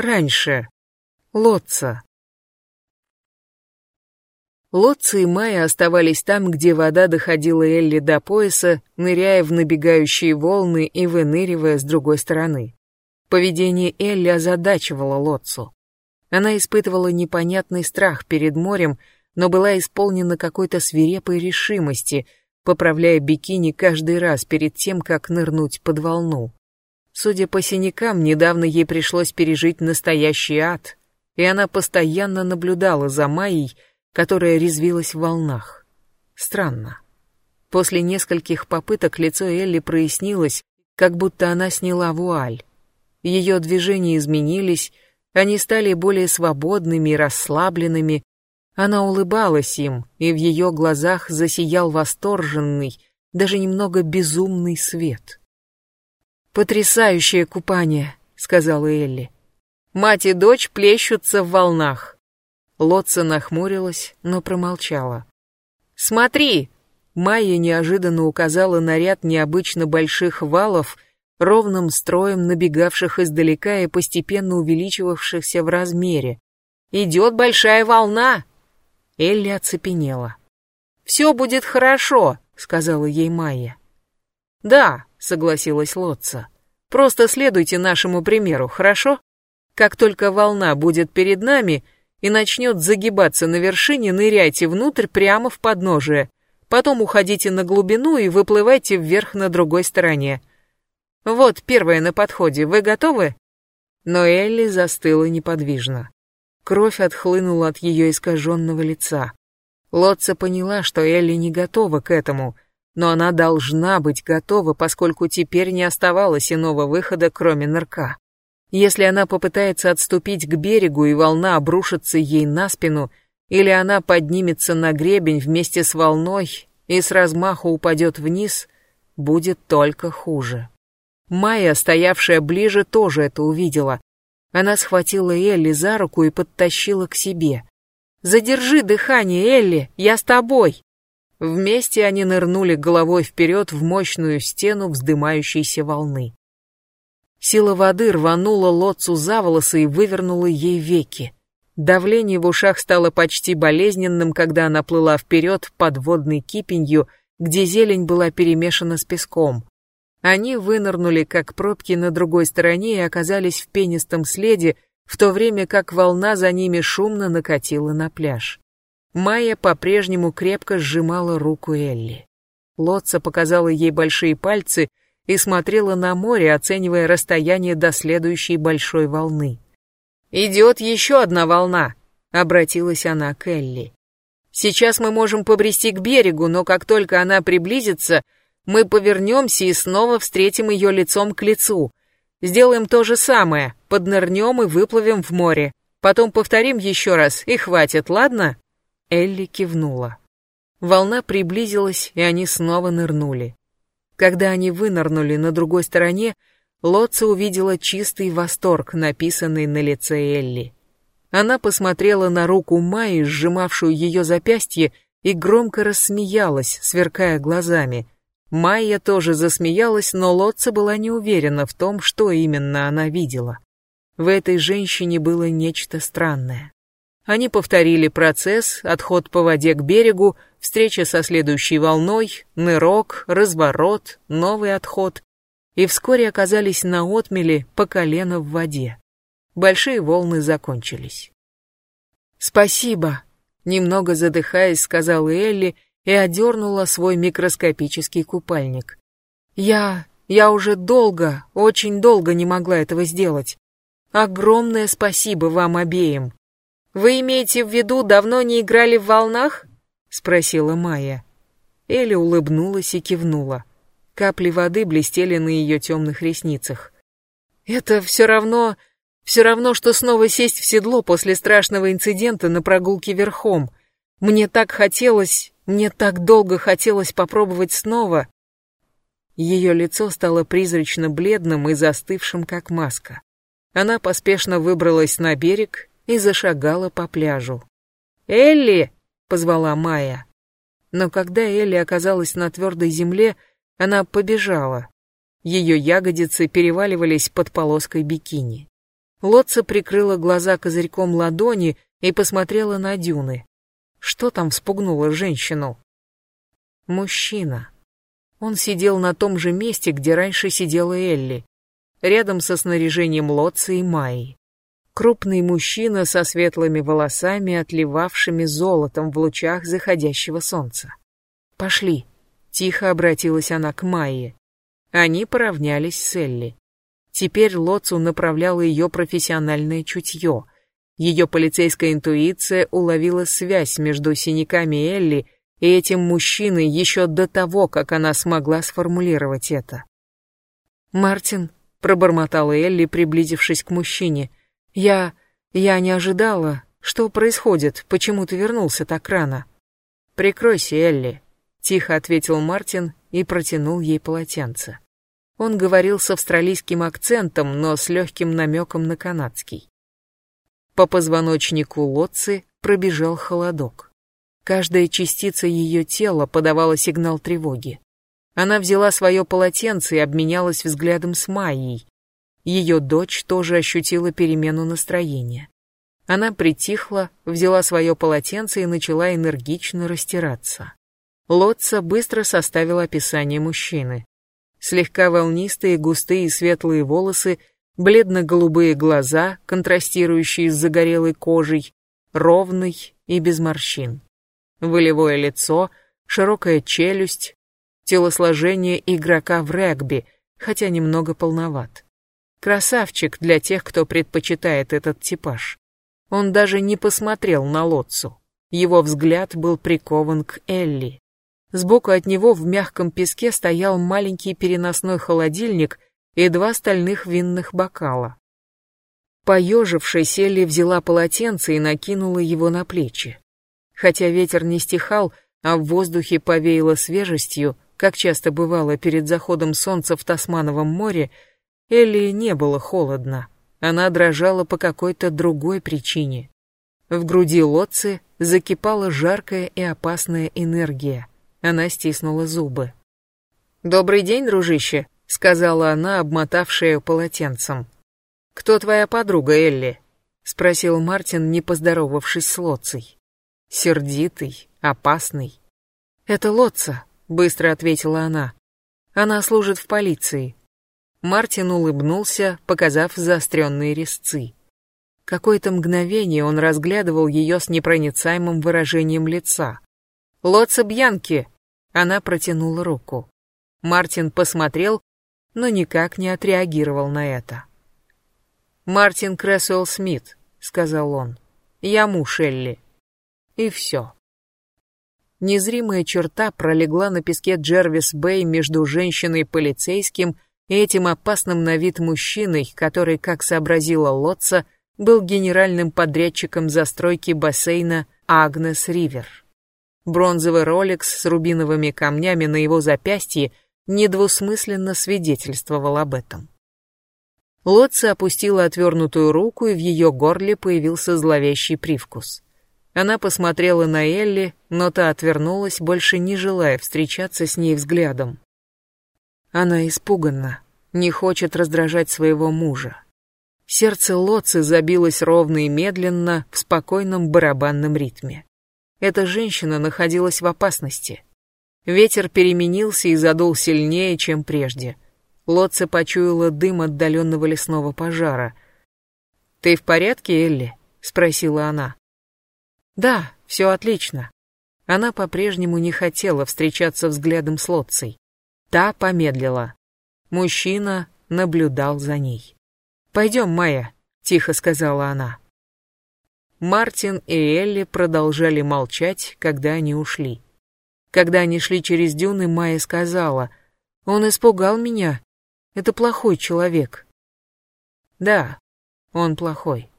раньше. Лотца. Лотца и Майя оставались там, где вода доходила Элли до пояса, ныряя в набегающие волны и выныривая с другой стороны. Поведение Элли озадачивало Лотцу. Она испытывала непонятный страх перед морем, но была исполнена какой-то свирепой решимости, поправляя бикини каждый раз перед тем, как нырнуть под волну. Судя по синякам, недавно ей пришлось пережить настоящий ад, и она постоянно наблюдала за Майей, которая резвилась в волнах. Странно. После нескольких попыток лицо Элли прояснилось, как будто она сняла вуаль. Ее движения изменились, они стали более свободными и расслабленными. Она улыбалась им, и в ее глазах засиял восторженный, даже немного безумный свет. «Потрясающее купание», — сказала Элли. «Мать и дочь плещутся в волнах». Лотца нахмурилась, но промолчала. «Смотри!» Майя неожиданно указала на ряд необычно больших валов, ровным строем набегавших издалека и постепенно увеличивавшихся в размере. «Идет большая волна!» Элли оцепенела. «Все будет хорошо», — сказала ей Майя. «Да», — согласилась Лотца. «Просто следуйте нашему примеру, хорошо? Как только волна будет перед нами, — и начнет загибаться на вершине, ныряйте внутрь прямо в подножие. Потом уходите на глубину и выплывайте вверх на другой стороне. Вот первое на подходе. Вы готовы? Но Элли застыла неподвижно. Кровь отхлынула от ее искаженного лица. Лотца поняла, что Элли не готова к этому, но она должна быть готова, поскольку теперь не оставалось иного выхода, кроме нырка. Если она попытается отступить к берегу и волна обрушится ей на спину, или она поднимется на гребень вместе с волной и с размаху упадет вниз, будет только хуже. Майя, стоявшая ближе, тоже это увидела. Она схватила Элли за руку и подтащила к себе. «Задержи дыхание, Элли, я с тобой!» Вместе они нырнули головой вперед в мощную стену вздымающейся волны. Сила воды рванула Лотцу за волосы и вывернула ей веки. Давление в ушах стало почти болезненным, когда она плыла вперед под водной кипенью, где зелень была перемешана с песком. Они вынырнули, как пробки на другой стороне, и оказались в пенистом следе, в то время как волна за ними шумно накатила на пляж. Майя по-прежнему крепко сжимала руку Элли. Лотца показала ей большие пальцы, и смотрела на море, оценивая расстояние до следующей большой волны. «Идет еще одна волна», — обратилась она к Элли. «Сейчас мы можем побрести к берегу, но как только она приблизится, мы повернемся и снова встретим ее лицом к лицу. Сделаем то же самое, поднырнем и выплывем в море. Потом повторим еще раз, и хватит, ладно?» Элли кивнула. Волна приблизилась, и они снова нырнули. Когда они вынырнули на другой стороне, Лотца увидела чистый восторг, написанный на лице Элли. Она посмотрела на руку Майи, сжимавшую ее запястье, и громко рассмеялась, сверкая глазами. Майя тоже засмеялась, но Лотца была не уверена в том, что именно она видела. В этой женщине было нечто странное. Они повторили процесс, отход по воде к берегу, встреча со следующей волной, нырок, разворот, новый отход. И вскоре оказались на отмеле по колено в воде. Большие волны закончились. «Спасибо», — немного задыхаясь, сказала Элли и одернула свой микроскопический купальник. «Я... я уже долго, очень долго не могла этого сделать. Огромное спасибо вам обеим». «Вы имеете в виду, давно не играли в волнах?» — спросила Майя. Элли улыбнулась и кивнула. Капли воды блестели на ее темных ресницах. «Это все равно... все равно, что снова сесть в седло после страшного инцидента на прогулке верхом. Мне так хотелось... мне так долго хотелось попробовать снова...» Ее лицо стало призрачно бледным и застывшим, как маска. Она поспешно выбралась на берег и зашагала по пляжу. «Элли!» — позвала Майя. Но когда Элли оказалась на твердой земле, она побежала. Ее ягодицы переваливались под полоской бикини. Лотца прикрыла глаза козырьком ладони и посмотрела на дюны. Что там вспугнуло женщину? Мужчина. Он сидел на том же месте, где раньше сидела Элли, рядом со снаряжением Лотцы и Майи. Крупный мужчина со светлыми волосами, отливавшими золотом в лучах заходящего солнца. «Пошли», — тихо обратилась она к Майе. Они поравнялись с Элли. Теперь Лоцу направляло ее профессиональное чутье. Ее полицейская интуиция уловила связь между синяками Элли и этим мужчиной еще до того, как она смогла сформулировать это. «Мартин», — пробормотала Элли, приблизившись к мужчине, — «я... я не ожидала. Что происходит? Почему ты вернулся так рано?» «Прикройся, Элли», — тихо ответил Мартин и протянул ей полотенце. Он говорил с австралийским акцентом, но с легким намеком на канадский. По позвоночнику Лотцы пробежал холодок. Каждая частица ее тела подавала сигнал тревоги. Она взяла свое полотенце и обменялась взглядом с Майей. Ее дочь тоже ощутила перемену настроения. Она притихла, взяла свое полотенце и начала энергично растираться. Лотца быстро составил описание мужчины слегка волнистые, густые светлые волосы, бледно-голубые глаза, контрастирующие с загорелой кожей, ровный и без морщин. Волевое лицо, широкая челюсть, телосложение игрока в регби, хотя немного полноват. Красавчик для тех, кто предпочитает этот типаж. Он даже не посмотрел на Лотцу. Его взгляд был прикован к Элли. Сбоку от него в мягком песке стоял маленький переносной холодильник и два стальных винных бокала. Поежившись, Элли взяла полотенце и накинула его на плечи. Хотя ветер не стихал, а в воздухе повеяло свежестью, как часто бывало перед заходом солнца в Тасмановом море, Элли не было холодно. Она дрожала по какой-то другой причине. В груди Лотцы закипала жаркая и опасная энергия. Она стиснула зубы. «Добрый день, дружище», — сказала она, обмотавшая полотенцем. «Кто твоя подруга, Элли?» — спросил Мартин, не поздоровавшись с Лоцей. «Сердитый, опасный». «Это Лоца», — быстро ответила она. «Она служит в полиции». Мартин улыбнулся, показав заостренные резцы. Какое-то мгновение он разглядывал ее с непроницаемым выражением лица. «Лоца Бьянки!» Она протянула руку. Мартин посмотрел, но никак не отреагировал на это. «Мартин Крэсуэлл Смит», — сказал он. «Я муж Элли». И все. Незримая черта пролегла на песке Джервис-Бэй между женщиной-полицейским и этим опасным на вид мужчиной, который, как сообразила Лотца, был генеральным подрядчиком застройки бассейна Агнес Ривер. Бронзовый роликс с рубиновыми камнями на его запястье недвусмысленно свидетельствовал об этом. Лотца опустила отвернутую руку, и в ее горле появился зловещий привкус. Она посмотрела на Элли, но та отвернулась, больше не желая встречаться с ней взглядом. Она испуганна, не хочет раздражать своего мужа. Сердце Лотцы забилось ровно и медленно в спокойном барабанном ритме. Эта женщина находилась в опасности. Ветер переменился и задул сильнее, чем прежде. Лотца почуяла дым отдаленного лесного пожара. «Ты в порядке, Элли?» — спросила она. «Да, все отлично». Она по-прежнему не хотела встречаться взглядом с Лотцей. Та помедлила. Мужчина наблюдал за ней. «Пойдем, Майя», — тихо сказала она. Мартин и Элли продолжали молчать, когда они ушли. Когда они шли через дюны, Майя сказала, «Он испугал меня. Это плохой человек». «Да, он плохой».